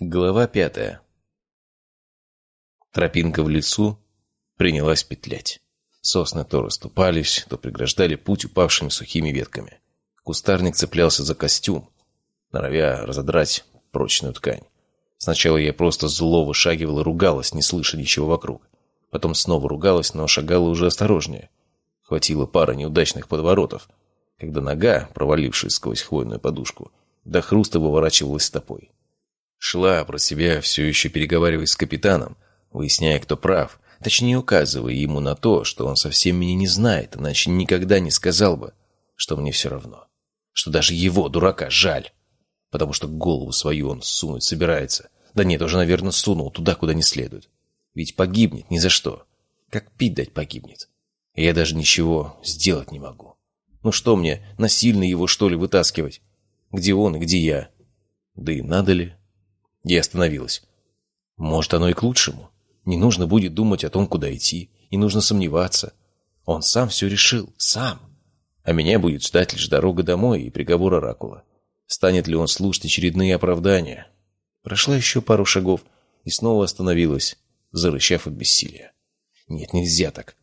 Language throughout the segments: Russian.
Глава пятая. Тропинка в лесу принялась петлять. Сосны то расступались, то преграждали путь упавшими сухими ветками. Кустарник цеплялся за костюм, норовя разодрать прочную ткань. Сначала я просто зло вышагивала, ругалась, не слыша ничего вокруг. Потом снова ругалась, но шагала уже осторожнее. Хватило пары неудачных подворотов, когда нога, провалившись сквозь хвойную подушку, до хруста выворачивалась стопой. Шла про себя, все еще переговариваясь с капитаном, выясняя, кто прав, точнее указывая ему на то, что он совсем меня не знает, иначе никогда не сказал бы, что мне все равно. Что даже его, дурака, жаль. Потому что голову свою он сунуть собирается. Да нет, уже, наверное, сунул туда, куда не следует. Ведь погибнет ни за что. Как пить дать погибнет. И я даже ничего сделать не могу. Ну что мне, насильно его, что ли, вытаскивать? Где он и где я? Да и надо ли? Я остановилась. Может, оно и к лучшему. Не нужно будет думать о том, куда идти. Не нужно сомневаться. Он сам все решил. Сам. А меня будет ждать лишь дорога домой и приговор Оракула. Станет ли он слушать очередные оправдания? Прошла еще пару шагов и снова остановилась, зарычав от бессилия. Нет, нельзя так.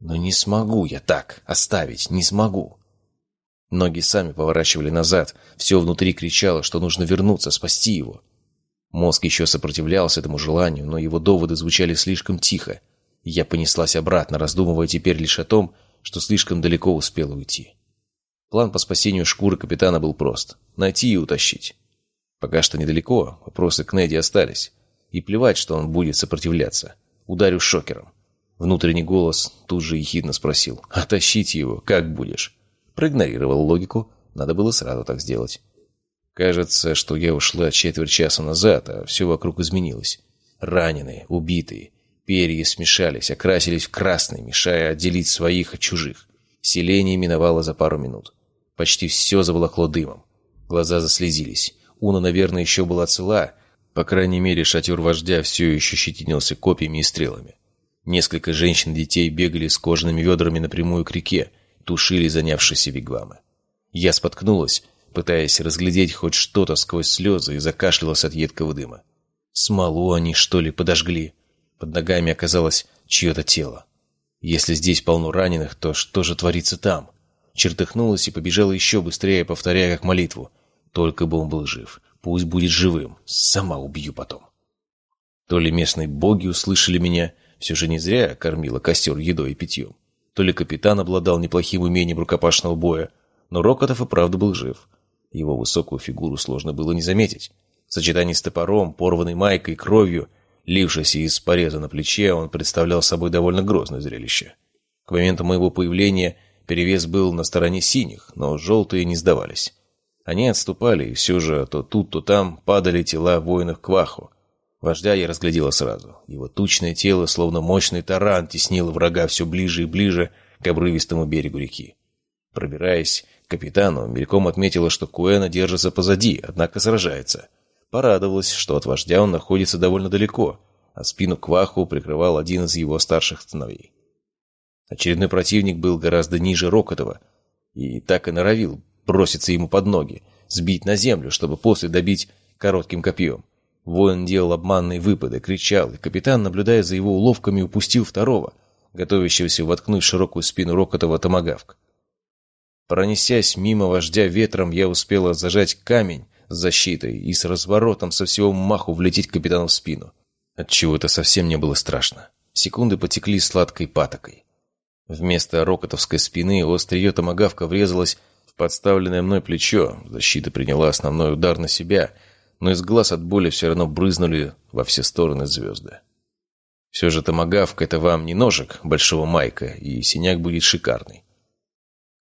Но не смогу я так оставить, не смогу. Ноги сами поворачивали назад, все внутри кричало, что нужно вернуться, спасти его. Мозг еще сопротивлялся этому желанию, но его доводы звучали слишком тихо. я понеслась обратно, раздумывая теперь лишь о том, что слишком далеко успела уйти. План по спасению шкуры капитана был прост — найти и утащить. Пока что недалеко, вопросы к Неди остались. И плевать, что он будет сопротивляться. Ударю шокером. Внутренний голос тут же ехидно спросил. «А тащить его как будешь?» Проигнорировал логику, надо было сразу так сделать. Кажется, что я ушла четверть часа назад, а все вокруг изменилось. Раненые, убитые, перья смешались, окрасились в красный, мешая отделить своих от чужих. Селение миновало за пару минут. Почти все заволокло дымом. Глаза заслезились. Уна, наверное, еще была цела. По крайней мере, шатер вождя все еще щетинился копьями и стрелами. Несколько женщин и детей бегали с кожаными ведрами напрямую к реке, тушили занявшиеся вигвамы. Я споткнулась, пытаясь разглядеть хоть что-то сквозь слезы, и закашлялась от едкого дыма. Смолу они, что ли, подожгли? Под ногами оказалось чье-то тело. Если здесь полно раненых, то что же творится там? Чертыхнулась и побежала еще быстрее, повторяя как молитву. Только бы он был жив. Пусть будет живым. Сама убью потом. То ли местные боги услышали меня, все же не зря кормила костер едой и питьем. То ли капитан обладал неплохим умением рукопашного боя, но Рокотов и правда был жив. Его высокую фигуру сложно было не заметить. В сочетании с топором, порванной майкой, кровью, лившейся из пореза на плече, он представлял собой довольно грозное зрелище. К моменту моего появления перевес был на стороне синих, но желтые не сдавались. Они отступали, и все же то тут, то там падали тела воинов Кваху. Вождя я разглядела сразу. Его тучное тело, словно мощный таран, теснило врага все ближе и ближе к обрывистому берегу реки. Пробираясь капитану, мельком отметила, что Куэна держится позади, однако сражается. Порадовалась, что от вождя он находится довольно далеко, а спину Кваху прикрывал один из его старших сыновей. Очередной противник был гораздо ниже Рокотова и так и норовил броситься ему под ноги, сбить на землю, чтобы после добить коротким копьем. Воин делал обманные выпады, кричал, и капитан, наблюдая за его уловками, упустил второго, готовящегося воткнуть широкую спину Рокотова томагавк. Пронесясь мимо вождя ветром, я успела зажать камень с защитой и с разворотом со всего маху влететь капитану в спину. Отчего это совсем не было страшно. Секунды потекли сладкой патокой. Вместо рокотовской спины острие томагавка врезалась в подставленное мной плечо. Защита приняла основной удар на себя, но из глаз от боли все равно брызнули во все стороны звезды. Все же томагавка — это вам не ножик большого майка, и синяк будет шикарный.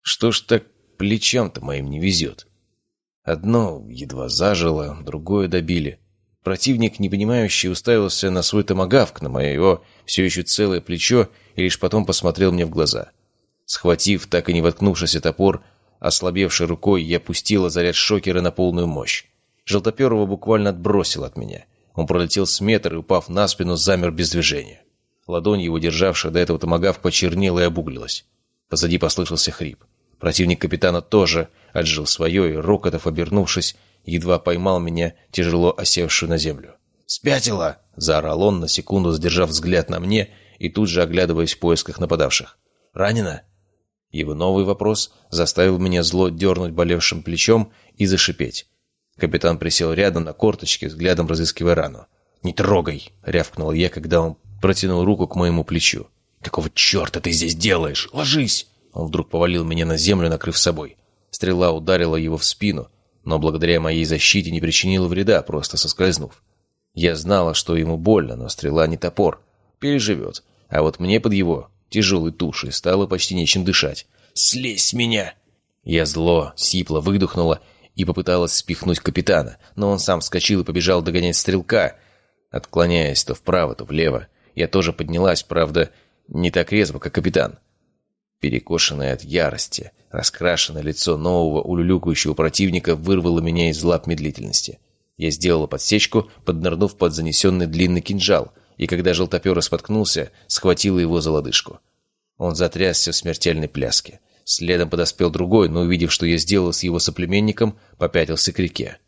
Что ж так плечам-то моим не везет? Одно едва зажило, другое добили. Противник, непонимающий, уставился на свой томагавк, на мое все еще целое плечо, и лишь потом посмотрел мне в глаза. Схватив так и не воткнувшийся топор, ослабевшей рукой, я пустила заряд шокера на полную мощь. Желтоперого буквально отбросил от меня. Он пролетел с метр и, упав на спину, замер без движения. Ладонь его, державшая до этого томагавк, почернела и обуглилась. Позади послышался хрип. Противник капитана тоже отжил свое, и Рокотов, обернувшись, едва поймал меня, тяжело осевшую на землю. «Спятила!» — заорал он, на секунду задержав взгляд на мне и тут же оглядываясь в поисках нападавших. «Ранена?» Его новый вопрос заставил меня зло дернуть болевшим плечом и зашипеть. Капитан присел рядом на корточке, взглядом разыскивая рану. «Не трогай!» — рявкнул я, когда он протянул руку к моему плечу. «Какого черта ты здесь делаешь? Ложись!» Он вдруг повалил меня на землю, накрыв собой. Стрела ударила его в спину, но благодаря моей защите не причинила вреда, просто соскользнув. Я знала, что ему больно, но стрела не топор. Переживет. А вот мне под его тяжелой тушей стало почти нечем дышать. «Слезь меня!» Я зло, сипло выдохнула и попыталась спихнуть капитана, но он сам вскочил и побежал догонять стрелка, отклоняясь то вправо, то влево. Я тоже поднялась, правда, не так резво, как капитан. Перекошенное от ярости, раскрашенное лицо нового улюлюкающего противника вырвало меня из лап медлительности. Я сделала подсечку, поднырнув под занесенный длинный кинжал, и когда желтопер споткнулся, схватила его за лодыжку. Он затрясся в смертельной пляске. Следом подоспел другой, но, увидев, что я сделал с его соплеменником, попятился к реке.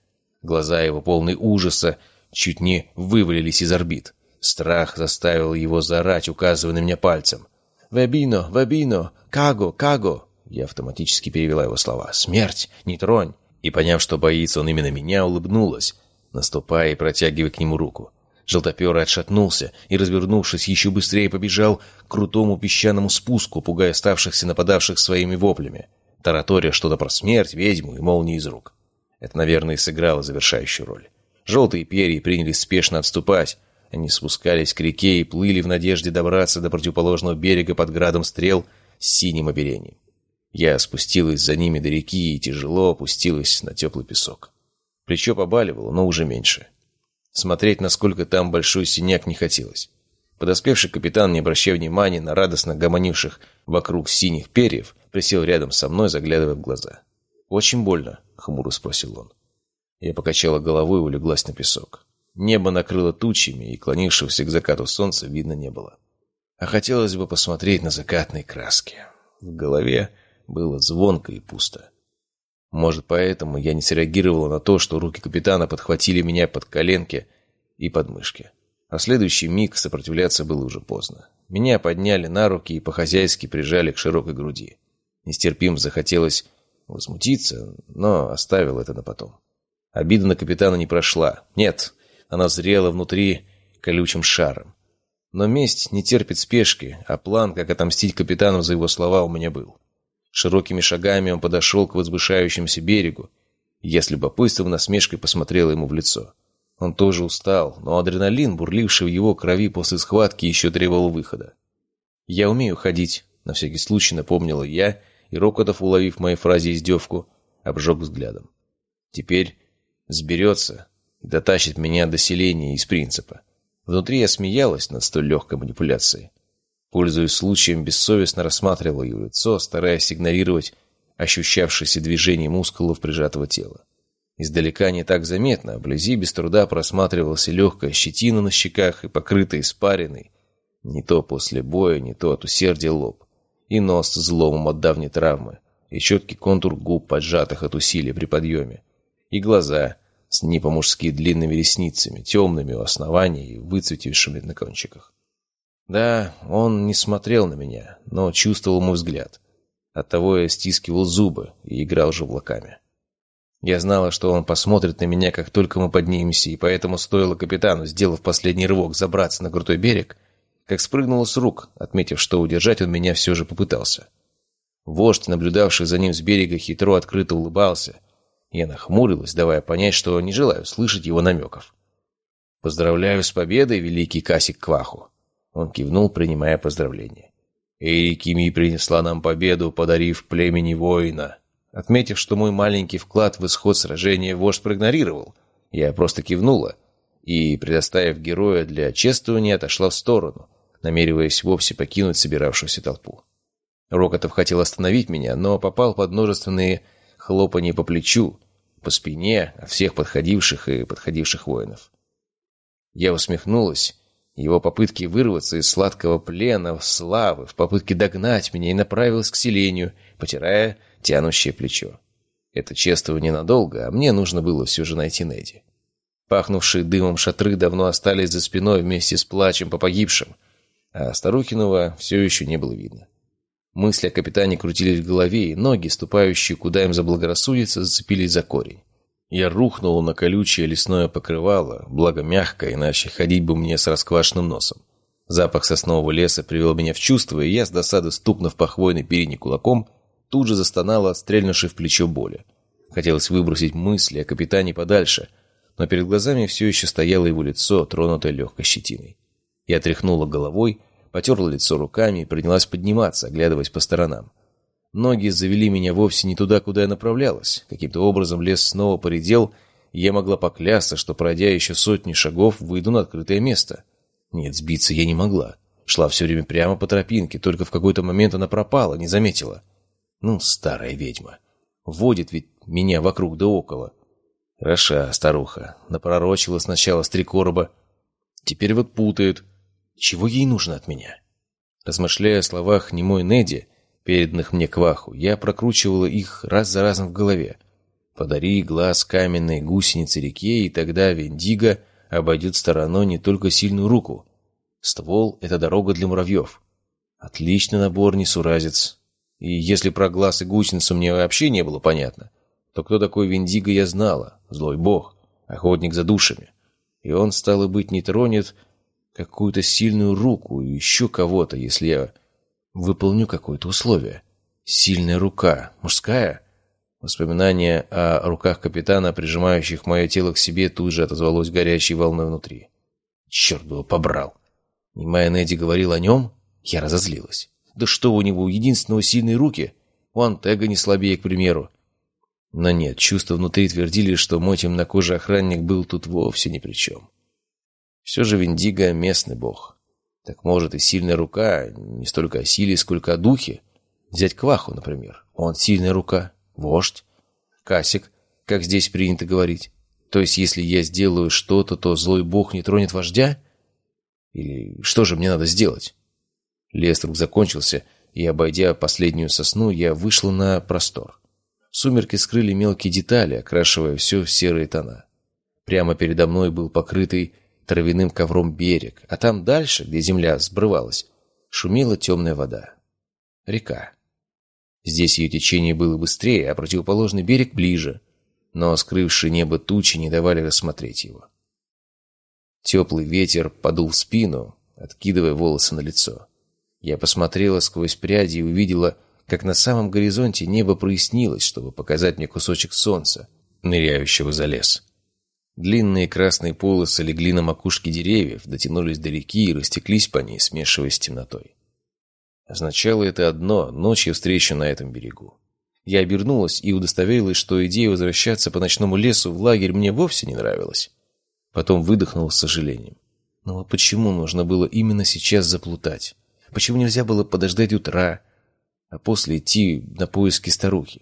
Глаза его, полные ужаса, чуть не вывалились из орбит. Страх заставил его заорать, указывая на меня пальцем. «Вебино! Вебино! Каго! Каго!» Я автоматически перевела его слова. «Смерть! Не тронь!» И, поняв, что боится он именно меня, улыбнулась, наступая и протягивая к нему руку. Желтоперый отшатнулся и, развернувшись, еще быстрее побежал к крутому песчаному спуску, пугая оставшихся нападавших своими воплями. Таратория что-то про смерть, ведьму и молнии из рук. Это, наверное, и сыграло завершающую роль. Желтые перья принялись спешно отступать. Они спускались к реке и плыли в надежде добраться до противоположного берега под градом стрел с синим оперением. Я спустилась за ними до реки и тяжело опустилась на теплый песок. Плечо побаливало, но уже меньше. Смотреть, насколько там большой синяк, не хотелось. Подоспевший капитан, не обращая внимания на радостно гомонивших вокруг синих перьев, присел рядом со мной, заглядывая в глаза. «Очень больно?» — хмуро спросил он. Я покачала головой и улеглась на песок. Небо накрыло тучами, и клонившегося к закату солнца видно не было. А хотелось бы посмотреть на закатные краски. В голове было звонко и пусто. Может, поэтому я не среагировала на то, что руки капитана подхватили меня под коленки и подмышки. А в следующий миг сопротивляться было уже поздно. Меня подняли на руки и по-хозяйски прижали к широкой груди. Нестерпимо захотелось возмутиться, но оставил это на потом. Обида на капитана не прошла. Нет, она зрела внутри колючим шаром. Но месть не терпит спешки, а план, как отомстить капитану за его слова, у меня был. Широкими шагами он подошел к возвышающемуся берегу. Я с любопытством насмешкой посмотрел ему в лицо. Он тоже устал, но адреналин, бурливший в его крови после схватки, еще требовал выхода. «Я умею ходить», — на всякий случай напомнила я, и Рокотов, уловив моей фразе издевку, обжег взглядом. «Теперь сберется и дотащит меня до селения из принципа». Внутри я смеялась над столь легкой манипуляцией. Пользуясь случаем, бессовестно рассматривал его лицо, стараясь игнорировать ощущавшееся движение мускулов прижатого тела. Издалека не так заметно, вблизи без труда просматривался легкая щетина на щеках и покрытая испариной. Не то после боя, не то от усердия лоб. И нос с зломом от давней травмы, и четкий контур губ, поджатых от усилия при подъеме. И глаза с не по-мужски длинными ресницами, темными у основания и выцветившими на кончиках. Да, он не смотрел на меня, но чувствовал мой взгляд. Оттого я стискивал зубы и играл живлаками. Я знала, что он посмотрит на меня, как только мы поднимемся, и поэтому стоило капитану, сделав последний рывок, забраться на крутой берег, как спрыгнула с рук, отметив, что удержать он меня все же попытался. Вождь, наблюдавший за ним с берега, хитро открыто улыбался. Я нахмурилась, давая понять, что не желаю слышать его намеков. «Поздравляю с победой, великий Касик Кваху!» Он кивнул, принимая поздравления. «Эрикими принесла нам победу, подарив племени воина». Отметив, что мой маленький вклад в исход сражения вождь проигнорировал, я просто кивнула и, предоставив героя для чествования, отошла в сторону, намереваясь вовсе покинуть собиравшуюся толпу. Рокотов хотел остановить меня, но попал под множественные хлопания по плечу, по спине от всех подходивших и подходивших воинов. Я усмехнулась его попытки вырваться из сладкого плена в славы, в попытке догнать меня и направилась к селению, потирая тянущее плечо. Это чествование надолго, а мне нужно было все же найти Неди. Пахнувшие дымом шатры давно остались за спиной вместе с плачем по погибшим, а Старухиного все еще не было видно. Мысли о капитане крутились в голове, и ноги, ступающие куда им заблагорассудится, зацепились за корень. Я рухнул на колючее лесное покрывало, благо мягкое, иначе ходить бы мне с расквашенным носом. Запах соснового леса привел меня в чувство, и я, с досады стукнув по хвойной перине кулаком, тут же застонала, стрельнувши в плечо боли. Хотелось выбросить мысли о капитане подальше, но перед глазами все еще стояло его лицо, тронутое легкой щетиной. Я тряхнула головой, потерла лицо руками и принялась подниматься, оглядываясь по сторонам. Ноги завели меня вовсе не туда, куда я направлялась. Каким-то образом лес снова поредел, и я могла поклясться, что, пройдя еще сотни шагов, выйду на открытое место. Нет, сбиться я не могла. Шла все время прямо по тропинке, только в какой-то момент она пропала, не заметила. Ну, старая ведьма. Водит ведь меня вокруг да около. Хороша старуха. Напророчила сначала с три короба. Теперь вот путает. Чего ей нужно от меня? Размышляя о словах немой Неди, переданных мне кваху, я прокручивала их раз за разом в голове. Подари глаз каменной гусеницы реке, и тогда Вендиго обойдет стороной не только сильную руку. Ствол — это дорога для муравьев. Отличный набор, несуразец. И если про глаз и гусеницу мне вообще не было понятно, то кто такой Виндиго я знала. Злой бог, охотник за душами. И он, стало быть, не тронет какую-то сильную руку и еще кого-то, если я выполню какое-то условие. Сильная рука. Мужская? Воспоминание о руках капитана, прижимающих мое тело к себе, тут же отозвалось горячей волной внутри. Черт бы его побрал. Немая Неди говорил о нем? Я разозлилась. Да что у него, у единственного сильные руки? У Антега не слабее, к примеру. Но нет, чувства внутри твердили, что мой темнокожий охранник был тут вовсе ни при чем. Все же Виндиго — местный бог. Так может и сильная рука, не столько о силе, сколько о духе. Взять Кваху, например. Он сильная рука. Вождь? Касик, как здесь принято говорить. То есть, если я сделаю что-то, то злой бог не тронет вождя? Или что же мне надо сделать? Лес вдруг закончился, и, обойдя последнюю сосну, я вышла на простор. Сумерки скрыли мелкие детали, окрашивая все в серые тона. Прямо передо мной был покрытый травяным ковром берег, а там дальше, где земля сбрывалась, шумела темная вода. Река. Здесь ее течение было быстрее, а противоположный берег ближе, но скрывшие небо тучи не давали рассмотреть его. Теплый ветер подул в спину, откидывая волосы на лицо. Я посмотрела сквозь пряди и увидела, как на самом горизонте небо прояснилось, чтобы показать мне кусочек солнца, ныряющего за лес. Длинные красные полосы легли на макушке деревьев, дотянулись до реки и растеклись по ней, смешиваясь с темнотой. Означало это одно — ночью встречу на этом берегу. Я обернулась и удостоверилась, что идея возвращаться по ночному лесу в лагерь мне вовсе не нравилась. Потом выдохнула с сожалением. Но вот почему нужно было именно сейчас заплутать? Почему нельзя было подождать утра, а после идти на поиски старухи?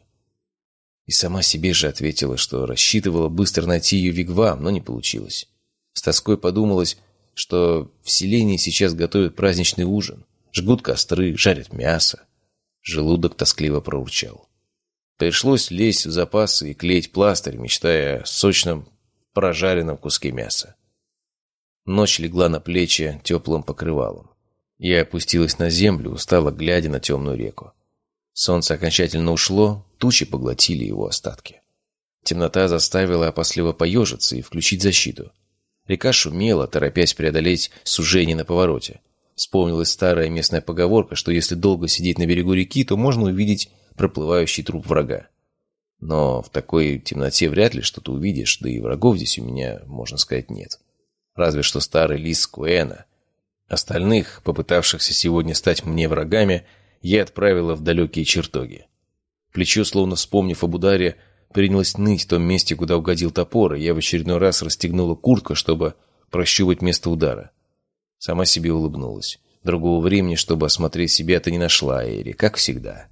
И сама себе же ответила, что рассчитывала быстро найти ее вигвам, но не получилось. С тоской подумалось, что в селении сейчас готовят праздничный ужин. Жгут костры, жарят мясо. Желудок тоскливо проурчал. Пришлось лезть в запасы и клеить пластырь, мечтая о сочном прожаренном куске мяса. Ночь легла на плечи теплым покрывалом. Я опустилась на землю, устала, глядя на темную реку. Солнце окончательно ушло, тучи поглотили его остатки. Темнота заставила опасливо поежиться и включить защиту. Река шумела, торопясь преодолеть сужение на повороте. Вспомнилась старая местная поговорка, что если долго сидеть на берегу реки, то можно увидеть проплывающий труп врага. Но в такой темноте вряд ли что-то увидишь, да и врагов здесь у меня, можно сказать, нет. Разве что старый лис Куэна. Остальных, попытавшихся сегодня стать мне врагами, я отправила в далекие чертоги. Плечо, словно вспомнив об ударе, принялось ныть в том месте, куда угодил топор, и я в очередной раз расстегнула куртку, чтобы прощупать место удара. Сама себе улыбнулась. Другого времени, чтобы осмотреть себя-то не нашла, Эри, как всегда.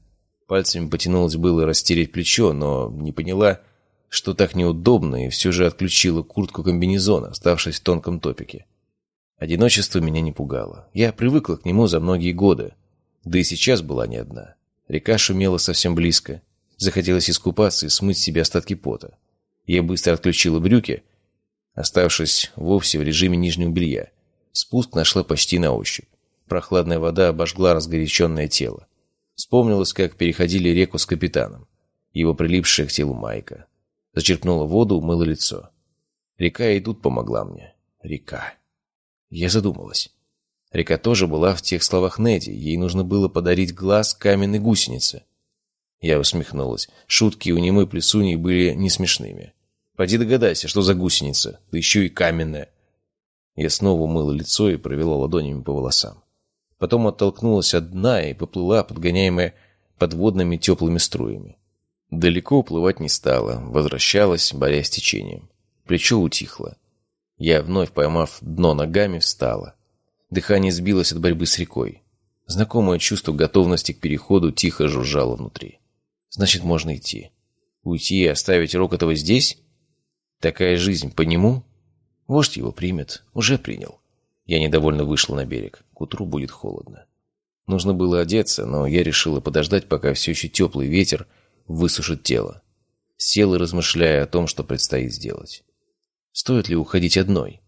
Пальцами потянулась было растереть плечо, но не поняла, что так неудобно, и все же отключила куртку комбинезона, оставшись в тонком топике. Одиночество меня не пугало. Я привыкла к нему за многие годы. Да и сейчас была не одна. Река шумела совсем близко. Захотелось искупаться и смыть себе остатки пота. Я быстро отключила брюки, оставшись вовсе в режиме нижнего белья. Спуск нашла почти на ощупь. Прохладная вода обожгла разгоряченное тело. Вспомнилось, как переходили реку с капитаном. Его прилипшая к телу майка. Зачерпнула воду, умыла лицо. Река и тут помогла мне. Река. Я задумалась. Река тоже была в тех словах Неди. Ей нужно было подарить глаз каменной гусенице. Я усмехнулась. Шутки у немой плесуньи были не смешными. Пойди догадайся, что за гусеница, да еще и каменная. Я снова умыла лицо и провела ладонями по волосам. Потом оттолкнулась от дна и поплыла, подгоняемая подводными теплыми струями. Далеко уплывать не стала, возвращалась, борясь с течением. Плечо утихло. Я, вновь поймав дно ногами, встала. Дыхание сбилось от борьбы с рекой. Знакомое чувство готовности к переходу тихо жужжало внутри. Значит, можно идти. Уйти и оставить Рокотова здесь? Такая жизнь по нему? Вождь его примет. Уже принял. Я недовольно вышла на берег. К утру будет холодно. Нужно было одеться, но я решила подождать, пока все еще теплый ветер высушит тело. Села, размышляя о том, что предстоит сделать. Стоит ли уходить одной?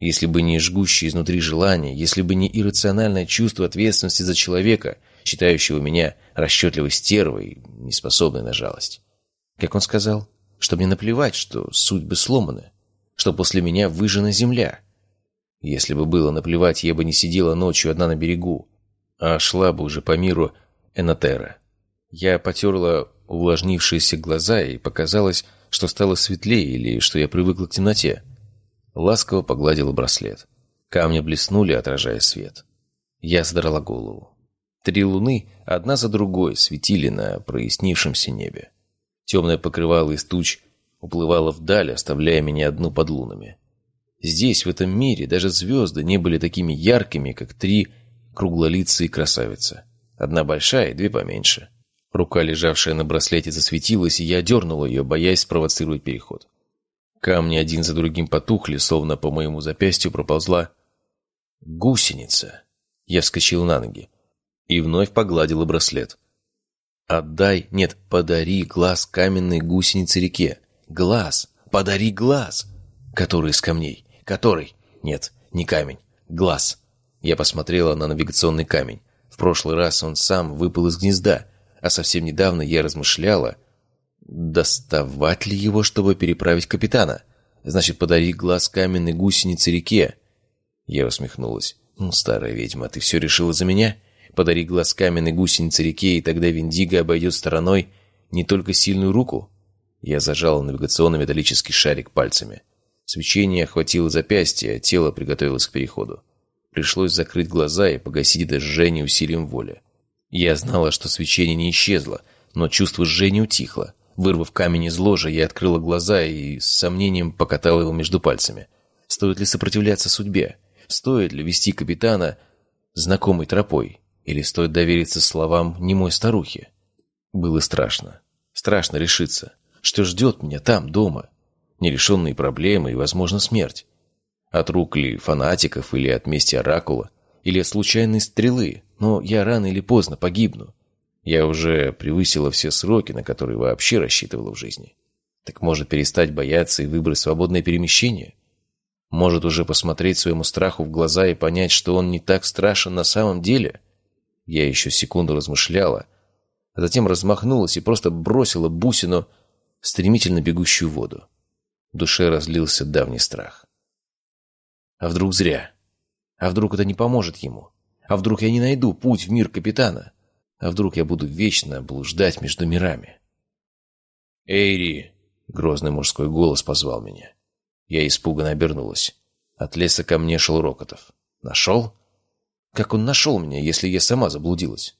Если бы не жгущее изнутри желание, если бы не иррациональное чувство ответственности за человека, считающего меня расчетливой стервой, неспособной на жалость. Как он сказал, что мне наплевать, что судьбы сломаны, что после меня выжжена земля. Если бы было наплевать, я бы не сидела ночью одна на берегу, а шла бы уже по миру Энотера. Я потерла увлажнившиеся глаза и показалось, что стало светлее или что я привыкла к темноте. Ласково погладила браслет. Камни блеснули, отражая свет. Я задрала голову. Три луны, одна за другой, светили на прояснившемся небе. Темное покрывало из туч уплывало вдаль, оставляя меня одну под лунами. Здесь, в этом мире, даже звезды не были такими яркими, как три круглолицые красавицы. Одна большая и две поменьше. Рука, лежавшая на браслете, засветилась, и я дернула ее, боясь спровоцировать переход. Камни один за другим потухли, словно по моему запястью проползла гусеница. Я вскочил на ноги и вновь погладила браслет. «Отдай, нет, подари глаз каменной гусеницы реке. Глаз, подари глаз!» «Который из камней? Который?» «Нет, не камень. Глаз». Я посмотрела на навигационный камень. В прошлый раз он сам выпал из гнезда, а совсем недавно я размышляла, доставать ли его, чтобы переправить капитана. Значит, подари глаз каменной гусеницы реке. Я усмехнулась. «Ну, старая ведьма, ты все решила за меня? Подари глаз каменной гусеницы реке, и тогда Виндиго обойдет стороной не только сильную руку?» Я зажала навигационный металлический шарик пальцами. Свечение охватило запястье, а тело приготовилось к переходу. Пришлось закрыть глаза и погасить это жжение усилием воли. Я знала, что свечение не исчезло, но чувство жжения утихло. Вырвав камень из ложа, я открыла глаза и с сомнением покатала его между пальцами. Стоит ли сопротивляться судьбе? Стоит ли вести капитана знакомой тропой? Или стоит довериться словам немой старухи? Было страшно. Страшно решиться. Что ждет меня там, дома? Нерешенные проблемы и, возможно, смерть. От рук ли фанатиков или от мести Оракула? Или от случайной стрелы? Но я рано или поздно погибну. Я уже превысила все сроки, на которые вообще рассчитывала в жизни. Так может перестать бояться и выбрать свободное перемещение? Может уже посмотреть своему страху в глаза и понять, что он не так страшен на самом деле? Я еще секунду размышляла, а затем размахнулась и просто бросила бусину в стремительно бегущую воду. В душе разлился давний страх. А вдруг зря? А вдруг это не поможет ему? А вдруг я не найду путь в мир капитана? А вдруг я буду вечно блуждать между мирами? «Эйри!» — грозный мужской голос позвал меня. Я испуганно обернулась. От леса ко мне шел Рокотов. «Нашел? Как он нашел меня, если я сама заблудилась?»